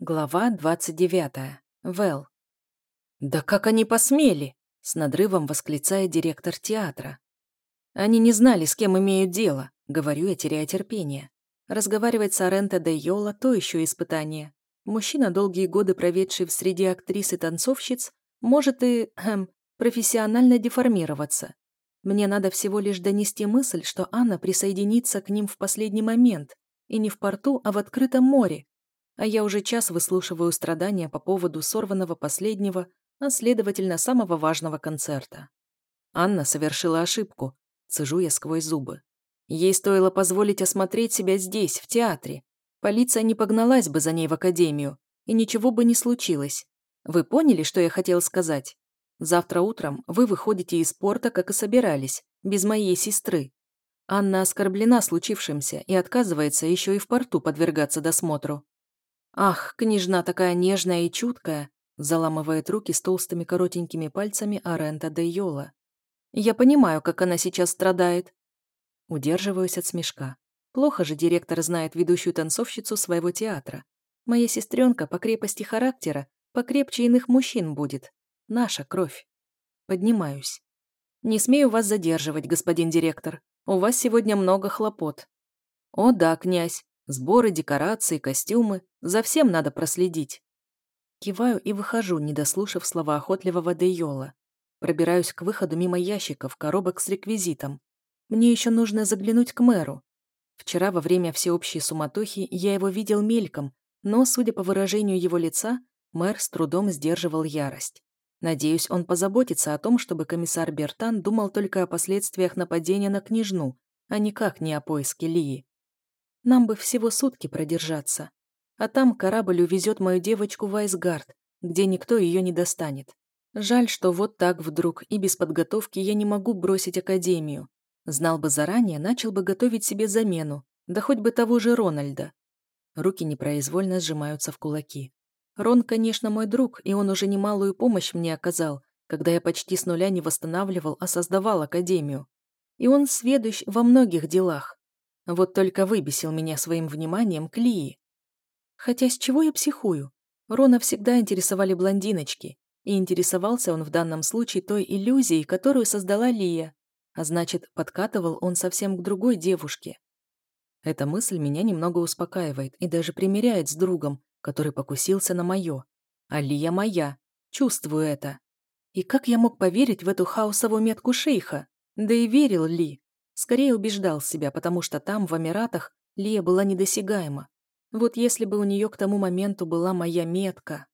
Глава 29. Вэл. «Да как они посмели!» — с надрывом восклицает директор театра. «Они не знали, с кем имеют дело», — говорю я, теряя терпение. Разговаривать с Аренто де Йола — то еще испытание. Мужчина, долгие годы проведший в среде актрис и танцовщиц, может и, эм, профессионально деформироваться. Мне надо всего лишь донести мысль, что Анна присоединится к ним в последний момент, и не в порту, а в открытом море, а я уже час выслушиваю страдания по поводу сорванного последнего, а следовательно, самого важного концерта. Анна совершила ошибку, цежу я сквозь зубы. Ей стоило позволить осмотреть себя здесь, в театре. Полиция не погналась бы за ней в академию, и ничего бы не случилось. Вы поняли, что я хотел сказать? Завтра утром вы выходите из порта, как и собирались, без моей сестры. Анна оскорблена случившимся и отказывается еще и в порту подвергаться досмотру. «Ах, княжна такая нежная и чуткая!» заламывает руки с толстыми коротенькими пальцами Арента де Йола. «Я понимаю, как она сейчас страдает». Удерживаюсь от смешка. Плохо же директор знает ведущую танцовщицу своего театра. Моя сестренка по крепости характера покрепче иных мужчин будет. Наша кровь. Поднимаюсь. Не смею вас задерживать, господин директор. У вас сегодня много хлопот. О да, князь, Сборы, декорации, костюмы. За всем надо проследить. Киваю и выхожу, не дослушав слова охотливого Дейола. Пробираюсь к выходу мимо ящиков, коробок с реквизитом. Мне еще нужно заглянуть к мэру. Вчера во время всеобщей суматохи я его видел мельком, но, судя по выражению его лица, мэр с трудом сдерживал ярость. Надеюсь, он позаботится о том, чтобы комиссар Бертан думал только о последствиях нападения на княжну, а никак не о поиске Лии. Нам бы всего сутки продержаться. А там корабль увезет мою девочку в Айсгард, где никто ее не достанет. Жаль, что вот так вдруг и без подготовки я не могу бросить академию. Знал бы заранее, начал бы готовить себе замену, да хоть бы того же Рональда. Руки непроизвольно сжимаются в кулаки. Рон, конечно, мой друг, и он уже немалую помощь мне оказал, когда я почти с нуля не восстанавливал, а создавал академию. И он сведущ во многих делах. Вот только выбесил меня своим вниманием к Лии. Хотя с чего я психую? Рона всегда интересовали блондиночки, и интересовался он в данном случае той иллюзией, которую создала Лия, а значит, подкатывал он совсем к другой девушке. Эта мысль меня немного успокаивает и даже примиряет с другом, который покусился на мое. А Лия моя. Чувствую это. И как я мог поверить в эту хаосовую метку шейха? Да и верил Ли. Скорее убеждал себя, потому что там, в Эмиратах, Лия была недосягаема. Вот если бы у нее к тому моменту была моя метка.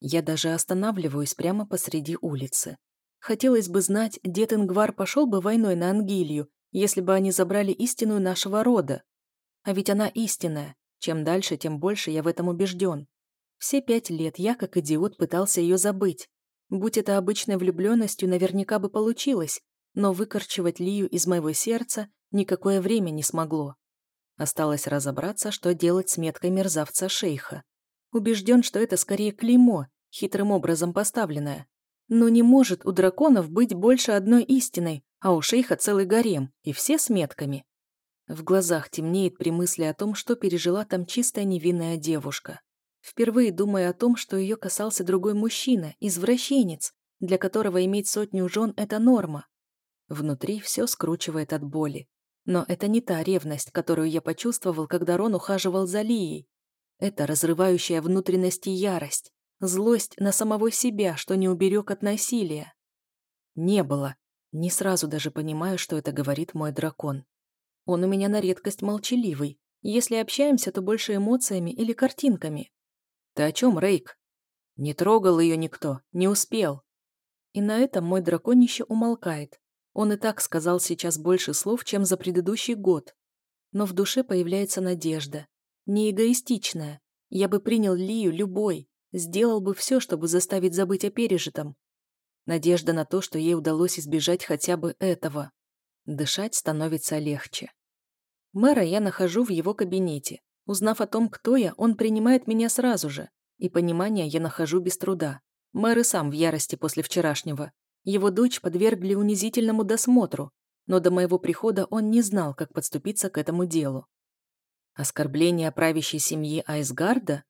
Я даже останавливаюсь прямо посреди улицы. Хотелось бы знать, дед Ингвар пошел бы войной на Ангилью, если бы они забрали истинную нашего рода. А ведь она истинная. Чем дальше, тем больше я в этом убежден. Все пять лет я, как идиот, пытался ее забыть. Будь это обычной влюбленностью, наверняка бы получилось, но выкорчевать Лию из моего сердца никакое время не смогло. Осталось разобраться, что делать с меткой мерзавца-шейха. Убежден, что это скорее клеймо, хитрым образом поставленное. Но не может у драконов быть больше одной истиной, а у шейха целый гарем, и все с метками. В глазах темнеет при мысли о том, что пережила там чистая невинная девушка. Впервые думая о том, что ее касался другой мужчина, извращенец, для которого иметь сотню жен – это норма. Внутри все скручивает от боли. Но это не та ревность, которую я почувствовал, когда Рон ухаживал за Лией. Это разрывающая внутренности ярость, злость на самого себя, что не уберег от насилия. Не было. Не сразу даже понимаю, что это говорит мой дракон. Он у меня на редкость молчаливый. Если общаемся, то больше эмоциями или картинками. Ты о чем, Рейк? Не трогал ее никто, не успел. И на этом мой драконище умолкает, он и так сказал сейчас больше слов, чем за предыдущий год. Но в душе появляется надежда. Не эгоистичная. Я бы принял Лию любой, сделал бы все, чтобы заставить забыть о пережитом. Надежда на то, что ей удалось избежать хотя бы этого. Дышать становится легче. Мэра я нахожу в его кабинете. Узнав о том, кто я, он принимает меня сразу же. И понимание я нахожу без труда. Мэр и сам в ярости после вчерашнего. Его дочь подвергли унизительному досмотру, но до моего прихода он не знал, как подступиться к этому делу. Оскорбление правящей семьи Айсгарда?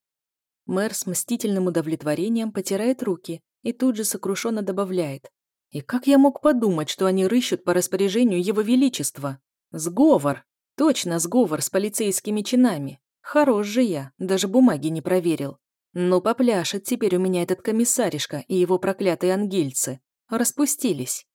Мэр с мстительным удовлетворением потирает руки и тут же сокрушенно добавляет. И как я мог подумать, что они рыщут по распоряжению Его Величества? Сговор! Точно сговор с полицейскими чинами. Хорош же я, даже бумаги не проверил. Ну, попляшет теперь у меня этот комиссаришка и его проклятые ангельцы. Распустились.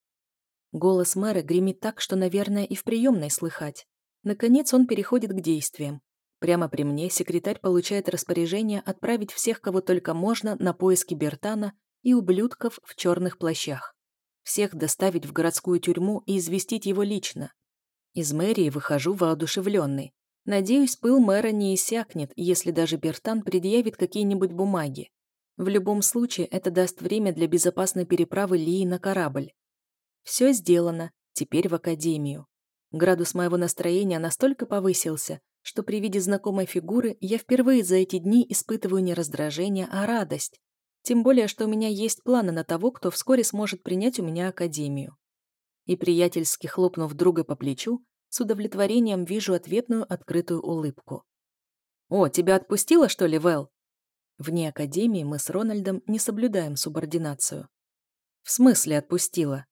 Голос мэра гремит так, что, наверное, и в приемной слыхать. Наконец он переходит к действиям. Прямо при мне секретарь получает распоряжение отправить всех, кого только можно, на поиски Бертана и ублюдков в черных плащах. Всех доставить в городскую тюрьму и известить его лично. Из мэрии выхожу воодушевленный. Надеюсь, пыл мэра не иссякнет, если даже Бертан предъявит какие-нибудь бумаги. В любом случае, это даст время для безопасной переправы Лии на корабль. Все сделано, теперь в академию. Градус моего настроения настолько повысился, что при виде знакомой фигуры я впервые за эти дни испытываю не раздражение, а радость. Тем более, что у меня есть планы на того, кто вскоре сможет принять у меня академию. И приятельски хлопнув друга по плечу, с удовлетворением вижу ответную открытую улыбку. «О, тебя отпустила, что ли, Вэл?» Вне академии мы с Рональдом не соблюдаем субординацию. «В смысле отпустила?»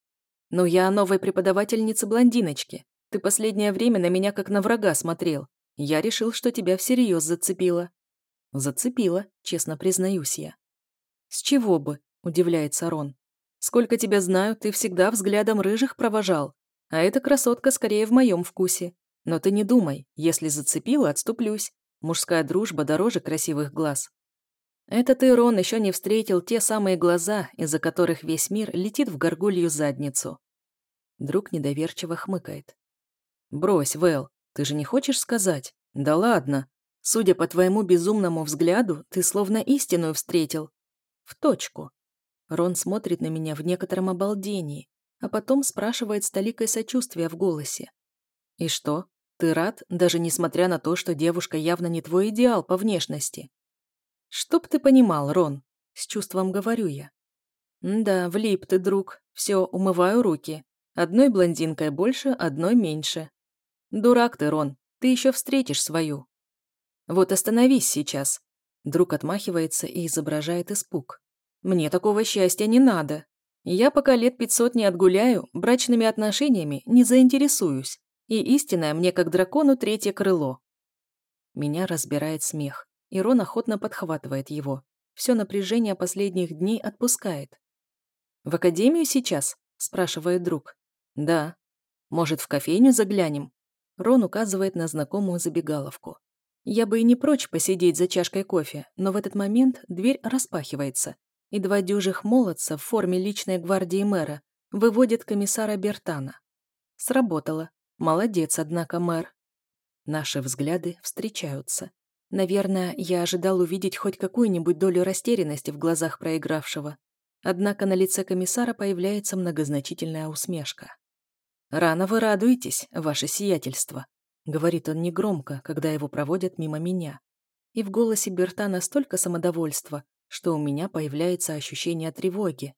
«Ну, я новой преподавательнице-блондиночке. Ты последнее время на меня как на врага смотрел. Я решил, что тебя всерьез зацепила». «Зацепила», честно признаюсь я. «С чего бы?» – удивляется Рон. «Сколько тебя знаю, ты всегда взглядом рыжих провожал. А эта красотка скорее в моем вкусе. Но ты не думай, если зацепила, отступлюсь. Мужская дружба дороже красивых глаз. Это ты, Рон, еще не встретил те самые глаза, из-за которых весь мир летит в горгулью задницу. Друг недоверчиво хмыкает. «Брось, Вэл, ты же не хочешь сказать? Да ладно. Судя по твоему безумному взгляду, ты словно истинную встретил. В точку». Рон смотрит на меня в некотором обалдении, а потом спрашивает с толикой сочувствия в голосе. «И что, ты рад, даже несмотря на то, что девушка явно не твой идеал по внешности?» «Чтоб ты понимал, Рон», — с чувством говорю я. «Да, влип ты, друг. Все, умываю руки. Одной блондинкой больше, одной меньше. Дурак ты, Рон, ты еще встретишь свою. Вот остановись сейчас». Друг отмахивается и изображает испуг. «Мне такого счастья не надо. Я пока лет пятьсот не отгуляю, брачными отношениями не заинтересуюсь. И истинное мне как дракону третье крыло. Меня разбирает смех, и охотно подхватывает его. Все напряжение последних дней отпускает. «В академию сейчас?» – спрашивает друг. «Да». «Может, в кофейню заглянем?» Рон указывает на знакомую забегаловку. Я бы и не прочь посидеть за чашкой кофе, но в этот момент дверь распахивается, и два дюжих молодца в форме личной гвардии мэра выводят комиссара Бертана. Сработало. Молодец, однако, мэр. Наши взгляды встречаются. Наверное, я ожидал увидеть хоть какую-нибудь долю растерянности в глазах проигравшего. Однако на лице комиссара появляется многозначительная усмешка. «Рано вы радуетесь, ваше сиятельство», — говорит он негромко, когда его проводят мимо меня. И в голосе Бертана столько самодовольства, что у меня появляется ощущение тревоги.